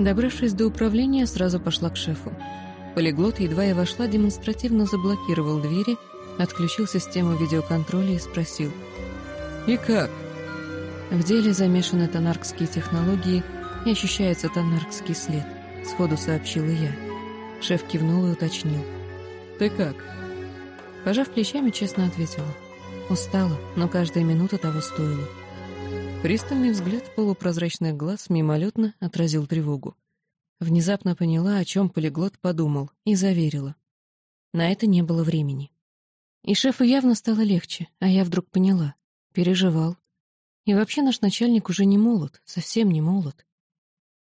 Добравшись до управления, сразу пошла к шефу. Полиглот, едва я вошла, демонстративно заблокировал двери, отключил систему видеоконтроля и спросил. «И как?» В деле замешаны тонаркские технологии и ощущается тонаркский след, сходу сообщила я. Шеф кивнул и уточнил. «Ты как?» Пожав плечами, честно ответила. Устала, но каждая минута того стоила. Пристальный взгляд полупрозрачных глаз мимолетно отразил тревогу. Внезапно поняла, о чем полиглот подумал, и заверила. На это не было времени. И шефу явно стало легче, а я вдруг поняла. Переживал. И вообще наш начальник уже не молод, совсем не молод.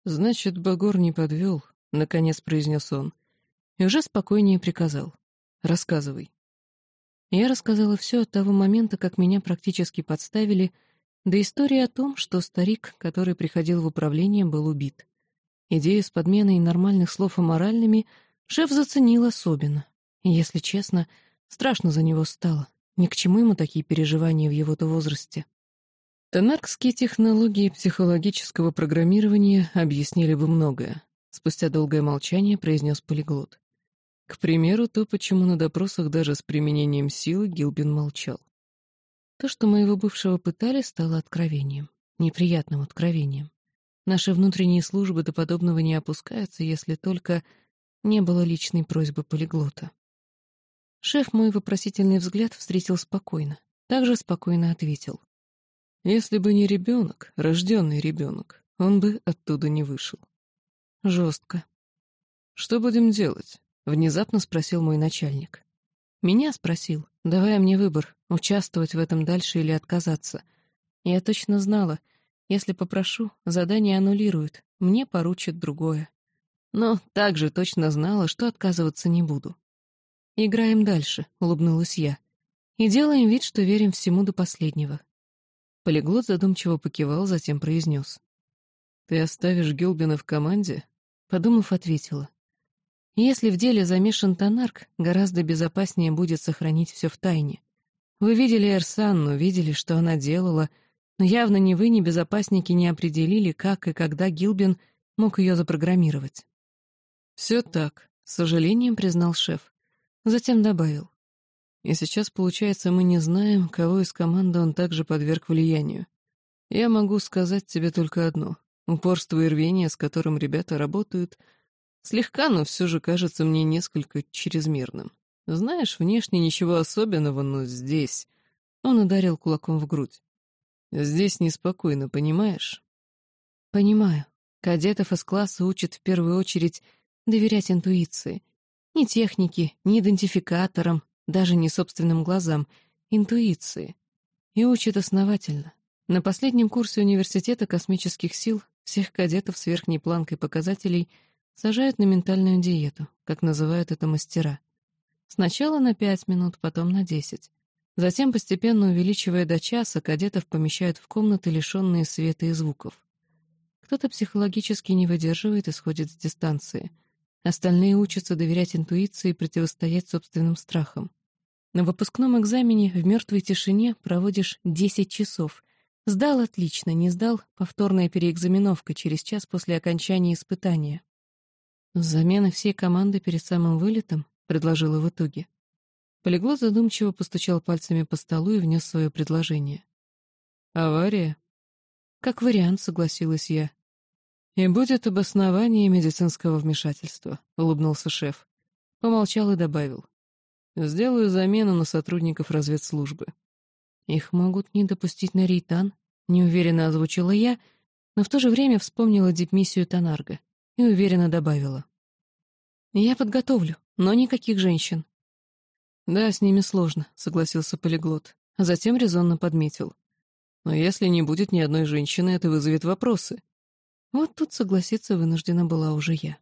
«Значит, Багор не подвел», — наконец произнес он. И уже спокойнее приказал. «Рассказывай». Я рассказала все от того момента, как меня практически подставили, до истории о том, что старик, который приходил в управление, был убит. Идею с подменой нормальных слов аморальными шеф заценил особенно. И, если честно, страшно за него стало. Ни к чему ему такие переживания в его-то возрасте. Тенаркские технологии психологического программирования объяснили бы многое. Спустя долгое молчание произнес полиглот. К примеру, то, почему на допросах даже с применением силы Гилбин молчал. То, что моего бывшего пытали, стало откровением. Неприятным откровением. Наши внутренние службы до подобного не опускаются, если только не было личной просьбы полиглота. Шеф мой вопросительный взгляд встретил спокойно. Также спокойно ответил. Если бы не ребенок, рожденный ребенок, он бы оттуда не вышел. Жестко. «Что будем делать?» — внезапно спросил мой начальник. Меня спросил, давая мне выбор, участвовать в этом дальше или отказаться. Я точно знала, если попрошу, задание аннулируют, мне поручат другое. Но также точно знала, что отказываться не буду. «Играем дальше», — улыбнулась я. «И делаем вид, что верим всему до последнего». Полиглот задумчиво покивал, затем произнес. «Ты оставишь Гилбина в команде?» Подумав, ответила. Если в деле замешан Тонарк, гораздо безопаснее будет сохранить все в тайне. Вы видели Эрсанну, видели, что она делала, но явно ни вы, ни безопасники не определили, как и когда Гилбин мог ее запрограммировать. «Все так», — с сожалением признал шеф. Затем добавил. «И сейчас, получается, мы не знаем, кого из команды он также подверг влиянию. Я могу сказать тебе только одно. Упорство и рвение, с которым ребята работают — Слегка, но все же кажется мне несколько чрезмерным. Знаешь, внешне ничего особенного, но здесь... Он ударил кулаком в грудь. Здесь неспокойно, понимаешь? Понимаю. Кадетов из класса учат в первую очередь доверять интуиции. Ни технике, ни идентификаторам, даже не собственным глазам. Интуиции. И учат основательно. На последнем курсе университета космических сил всех кадетов с верхней планкой показателей — Сажают на ментальную диету, как называют это мастера. Сначала на пять минут, потом на десять. Затем, постепенно увеличивая до часа, кадетов помещают в комнаты, лишенные света и звуков. Кто-то психологически не выдерживает и сходит с дистанции. Остальные учатся доверять интуиции и противостоять собственным страхам. На выпускном экзамене в мертвой тишине проводишь 10 часов. Сдал отлично, не сдал — повторная переэкзаменовка через час после окончания испытания. «Замена всей команды перед самым вылетом?» — предложила в итоге. Полегло задумчиво постучал пальцами по столу и внес свое предложение. «Авария?» «Как вариант», — согласилась я. «И будет обоснование медицинского вмешательства», — улыбнулся шеф. Помолчал и добавил. «Сделаю замену на сотрудников разведслужбы». «Их могут не допустить на Рейтан», — неуверенно озвучила я, но в то же время вспомнила дипмиссию Танарга и уверенно добавила. «Я подготовлю, но никаких женщин». «Да, с ними сложно», — согласился полиглот, а затем резонно подметил. «Но если не будет ни одной женщины, это вызовет вопросы». Вот тут согласиться вынуждена была уже я.